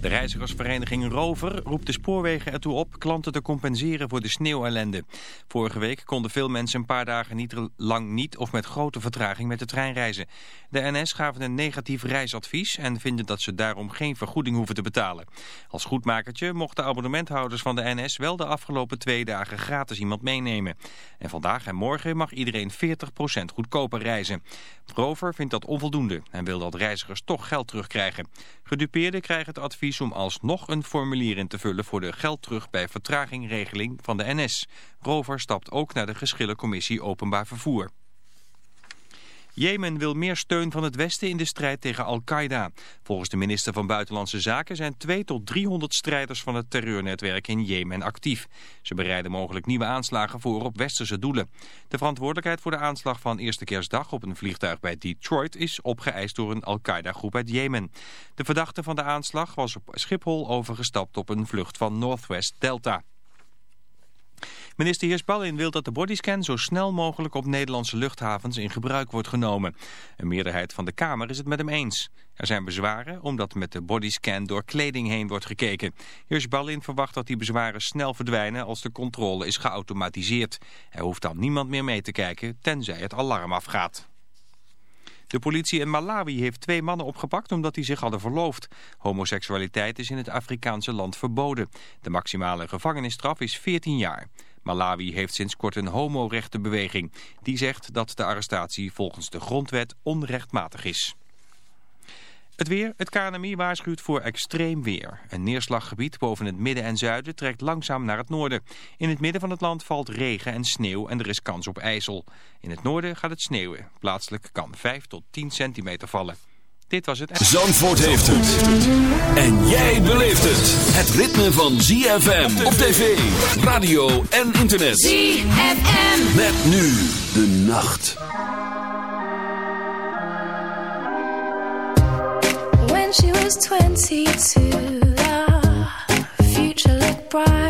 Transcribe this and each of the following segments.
De reizigersvereniging Rover roept de spoorwegen ertoe op klanten te compenseren voor de sneeuwellende. Vorige week konden veel mensen een paar dagen niet lang niet of met grote vertraging met de trein reizen. De NS gaven een negatief reisadvies en vinden dat ze daarom geen vergoeding hoeven te betalen. Als goedmakertje mochten abonnementhouders van de NS wel de afgelopen twee dagen gratis iemand meenemen. En vandaag en morgen mag iedereen 40% goedkoper reizen. Rover vindt dat onvoldoende en wil dat reizigers toch geld terugkrijgen. Gedupeerden krijgen het advies om alsnog een formulier in te vullen voor de geld terug bij vertragingregeling van de NS. Rover stapt ook naar de geschillencommissie Openbaar Vervoer. Jemen wil meer steun van het Westen in de strijd tegen Al-Qaeda. Volgens de minister van Buitenlandse Zaken zijn 2 tot 300 strijders van het terreurnetwerk in Jemen actief. Ze bereiden mogelijk nieuwe aanslagen voor op westerse doelen. De verantwoordelijkheid voor de aanslag van eerste kerstdag op een vliegtuig bij Detroit is opgeëist door een Al-Qaeda-groep uit Jemen. De verdachte van de aanslag was op Schiphol overgestapt op een vlucht van Northwest Delta. Minister Heersbalin wil dat de bodyscan zo snel mogelijk op Nederlandse luchthavens in gebruik wordt genomen. Een meerderheid van de Kamer is het met hem eens. Er zijn bezwaren omdat met de bodyscan door kleding heen wordt gekeken. Heersbalin verwacht dat die bezwaren snel verdwijnen als de controle is geautomatiseerd. Er hoeft dan niemand meer mee te kijken tenzij het alarm afgaat. De politie in Malawi heeft twee mannen opgepakt omdat die zich hadden verloofd. Homoseksualiteit is in het Afrikaanse land verboden. De maximale gevangenisstraf is 14 jaar. Malawi heeft sinds kort een homorechtenbeweging. Die zegt dat de arrestatie volgens de grondwet onrechtmatig is. Het weer, het KNMI waarschuwt voor extreem weer. Een neerslaggebied boven het midden en zuiden trekt langzaam naar het noorden. In het midden van het land valt regen en sneeuw en er is kans op ijzel. In het noorden gaat het sneeuwen. Plaatselijk kan 5 tot 10 centimeter vallen. Dit was het... Zandvoort heeft het. En jij beleeft het. Het ritme van ZFM op tv, radio en internet. ZFM. Met nu de nacht. When she was 22, the future looked bright.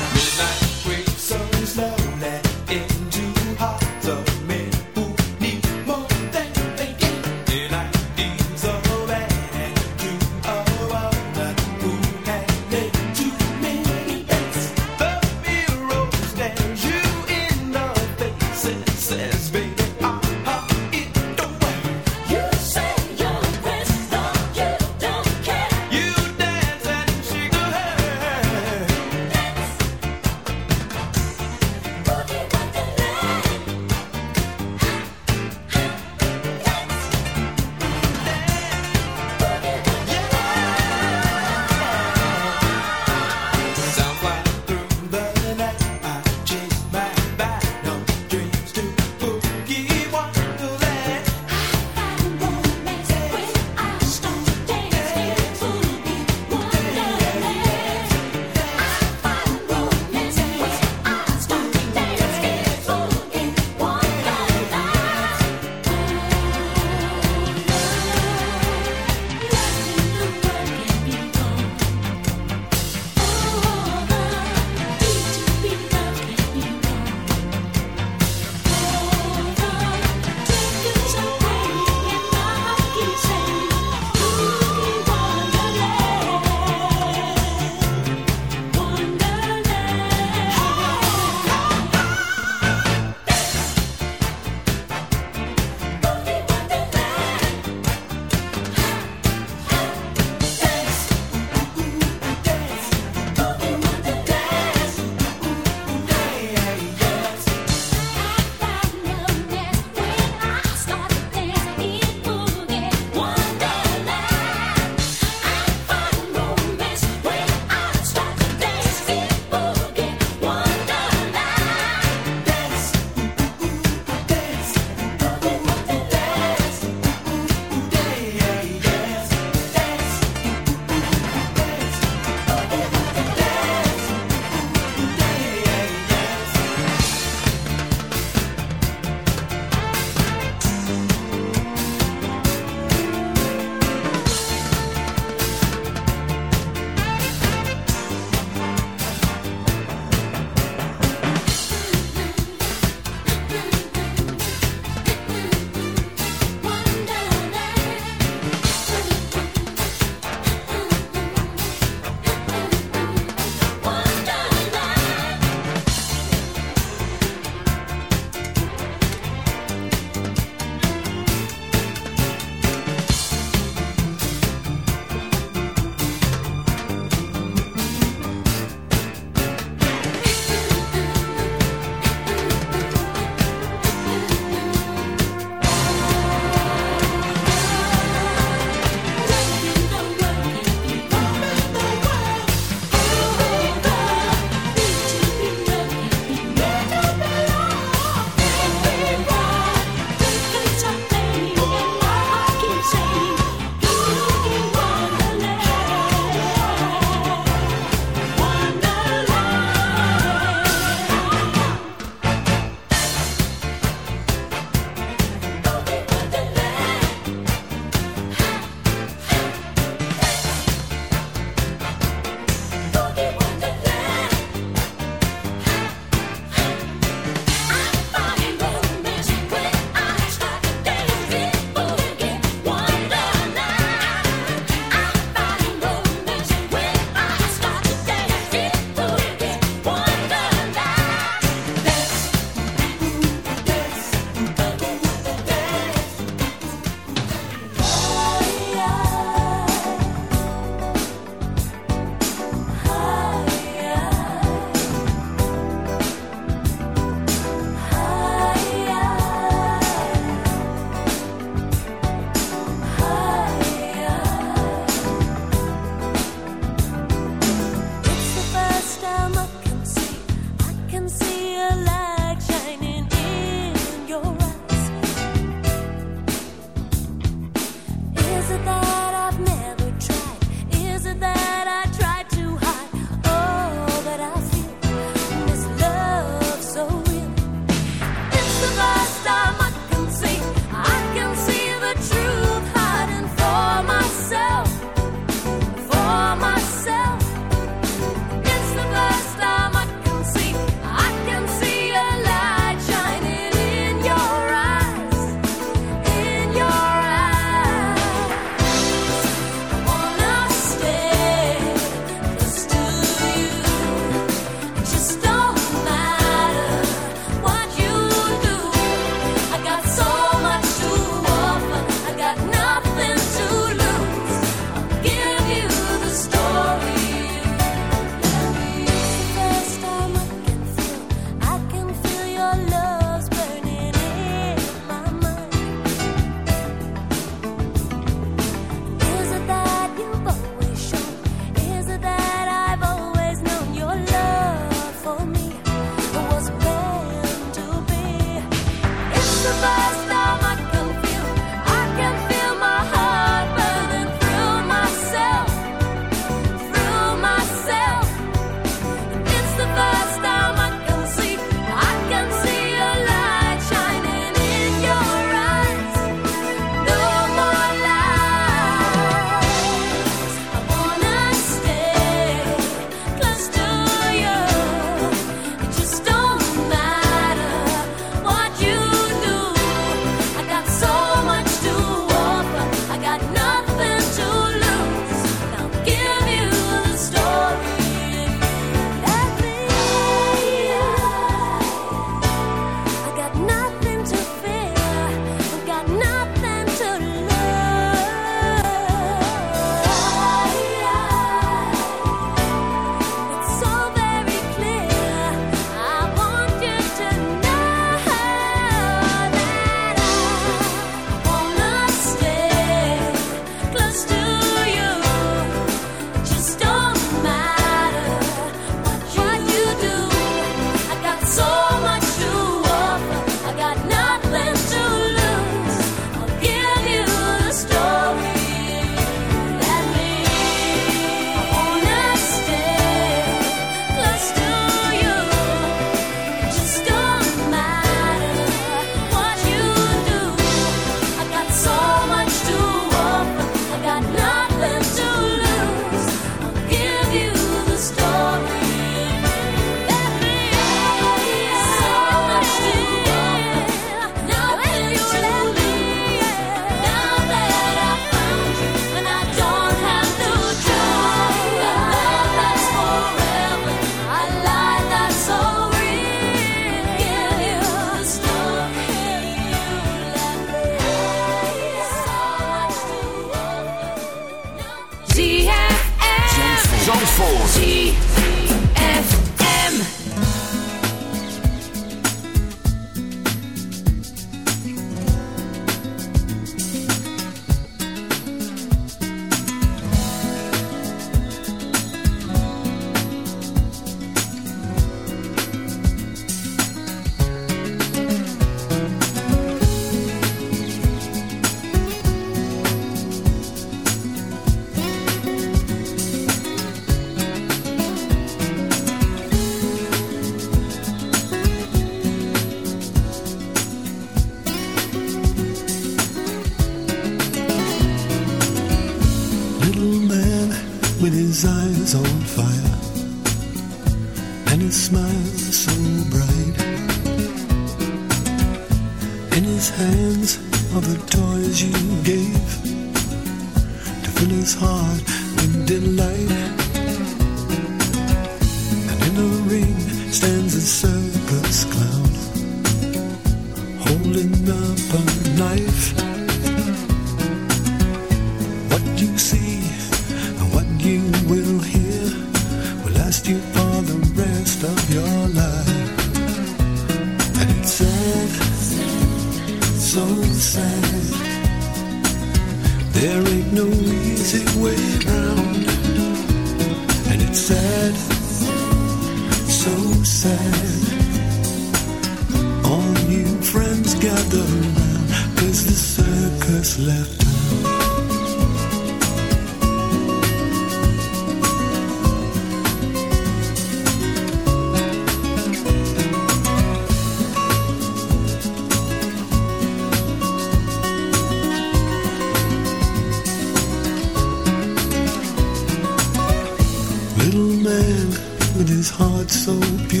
so beautiful.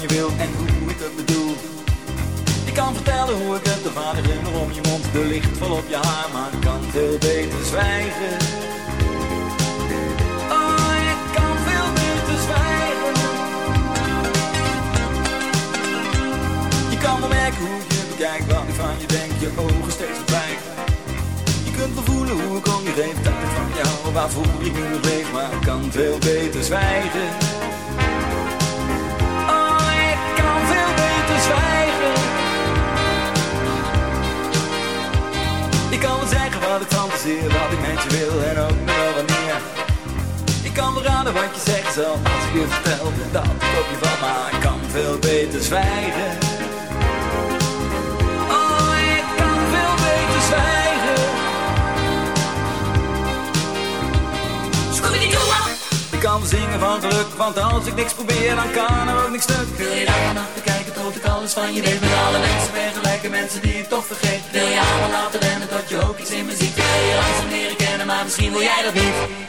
Je wil en hoe ik het bedoel. Ik kan vertellen hoe ik het, de vader om je mond, de licht vol op je haar, maar ik kan veel beter zwijgen. Oh, ik kan veel beter zwijgen. Je kan merken hoe je bekijkt, wat van je denk, je ogen steeds verdwijgen. Je kunt wel voelen hoe ik om je geef, dat van jou, waarvoor ik nu nog leef, maar ik kan veel beter zwijgen. Wat ik fantaseer, wat ik met je wil en ook nog wel wanneer. Ik kan wel raden wat je zegt zelf als ik je vertel dat ik op je val, maar kan veel beter zwijgen. Ik kan zingen van geluk, want als ik niks probeer, dan kan er ook niks stuk. Wil je daar vannacht kijken tot ik alles van je weet? Met alle mensen vergelijken, mensen die ik toch vergeet. Wil je allemaal laten rennen tot je ook iets in me ziet? Wil je langzaam leren kennen, maar misschien wil jij dat niet.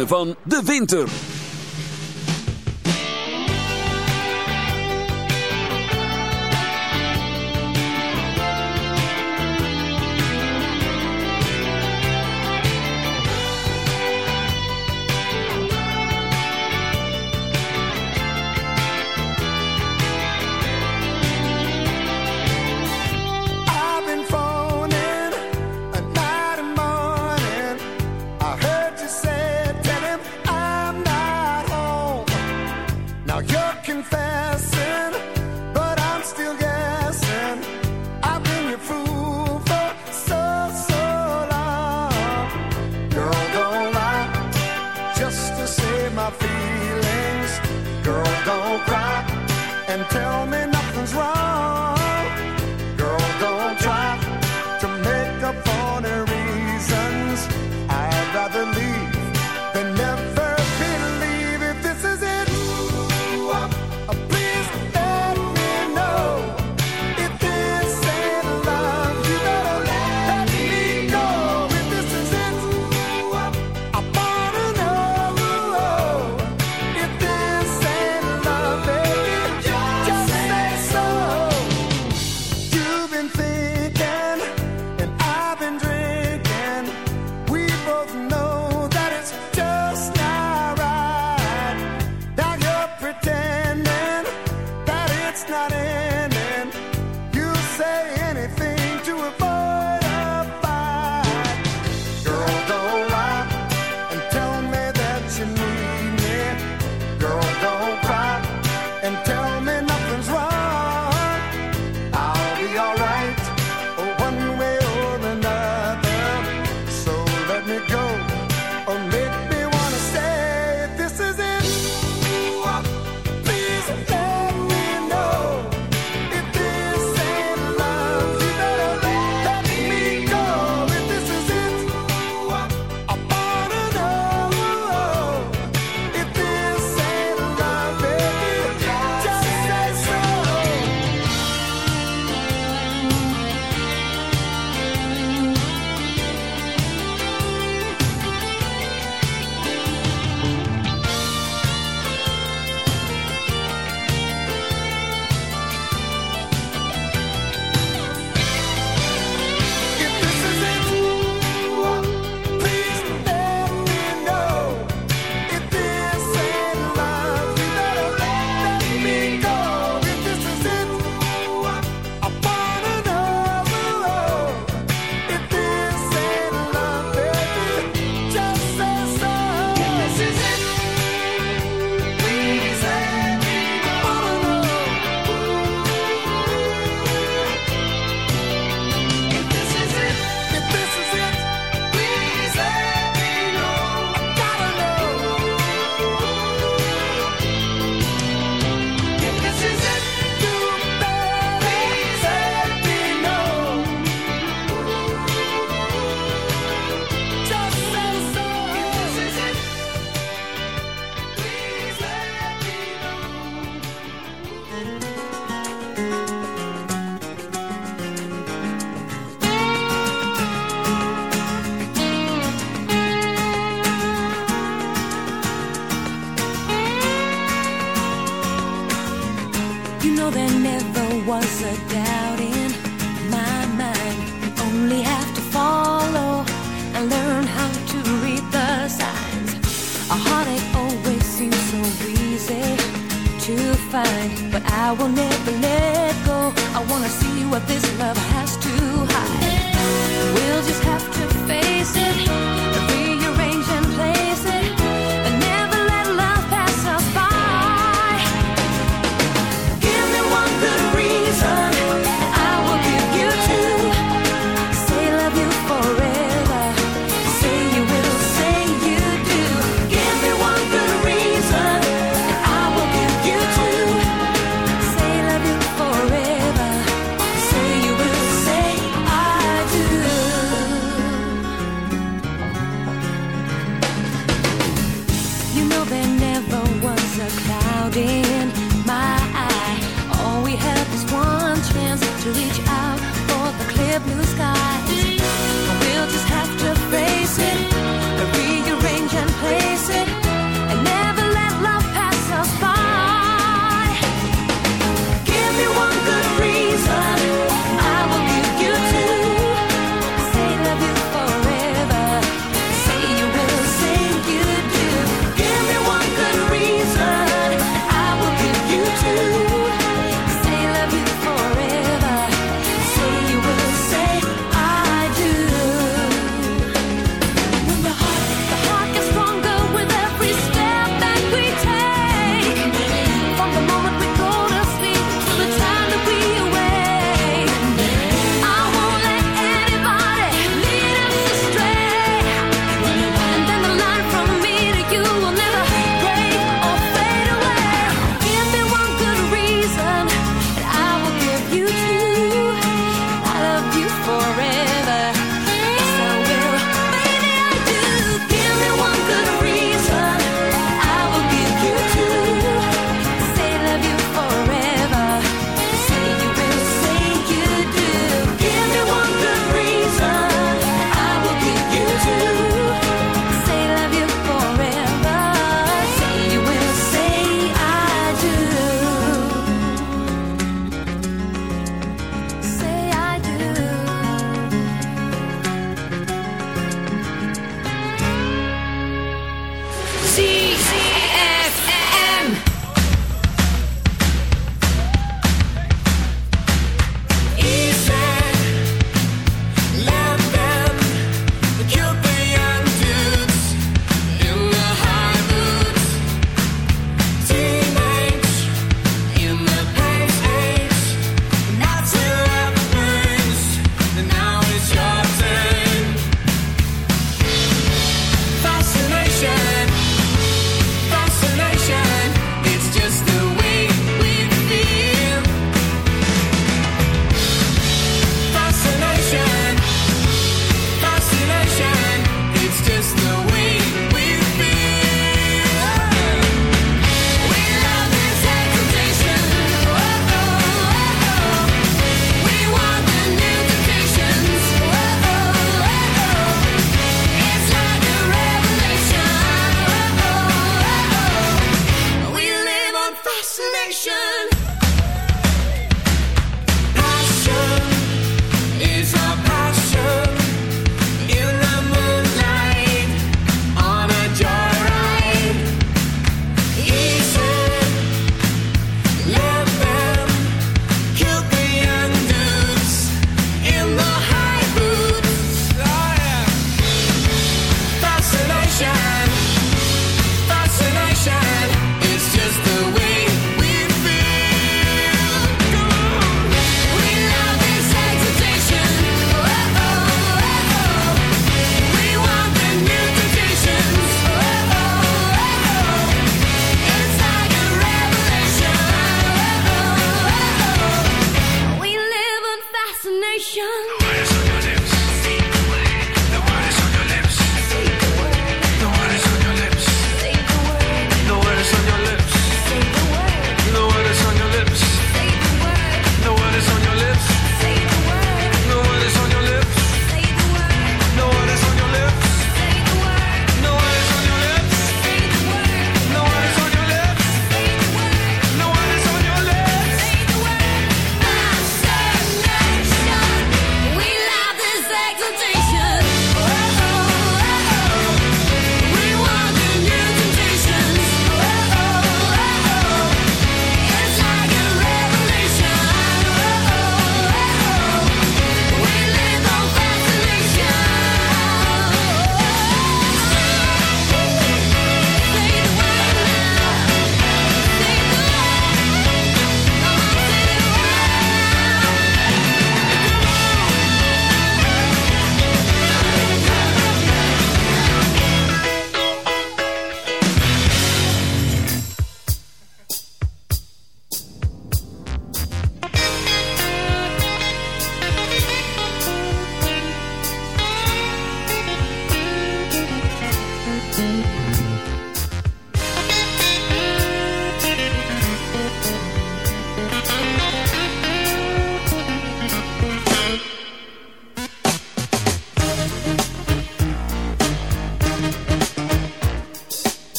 Van de winter.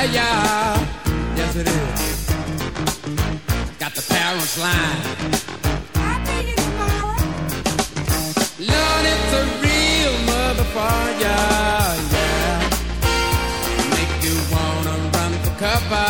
Up higher. Yes, it is. Got the parents lying. Lord, it's a real motherfucker, yeah. Make you wanna run for cover,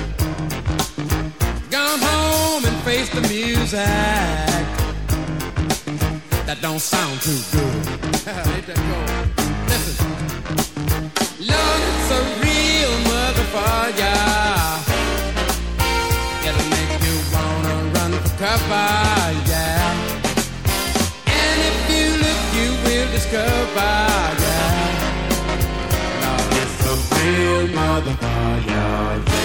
Face the music. That don't sound too good. That? Listen. Lord, it's a real motherfucker. It'll make you wanna run for cover, yeah. And if you look, you will discover, yeah. Lord, it's a real motherfucker, yeah.